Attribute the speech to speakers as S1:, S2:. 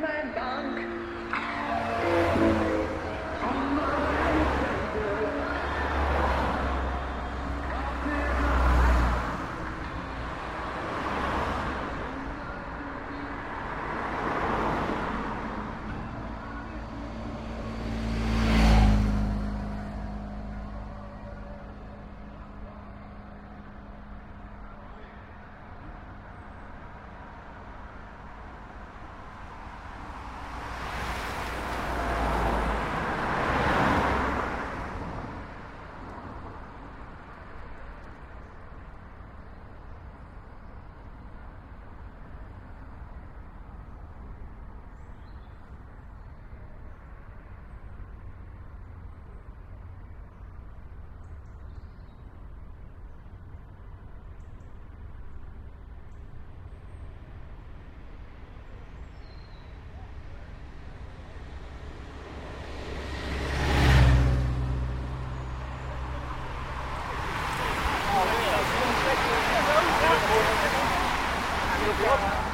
S1: my bank. What?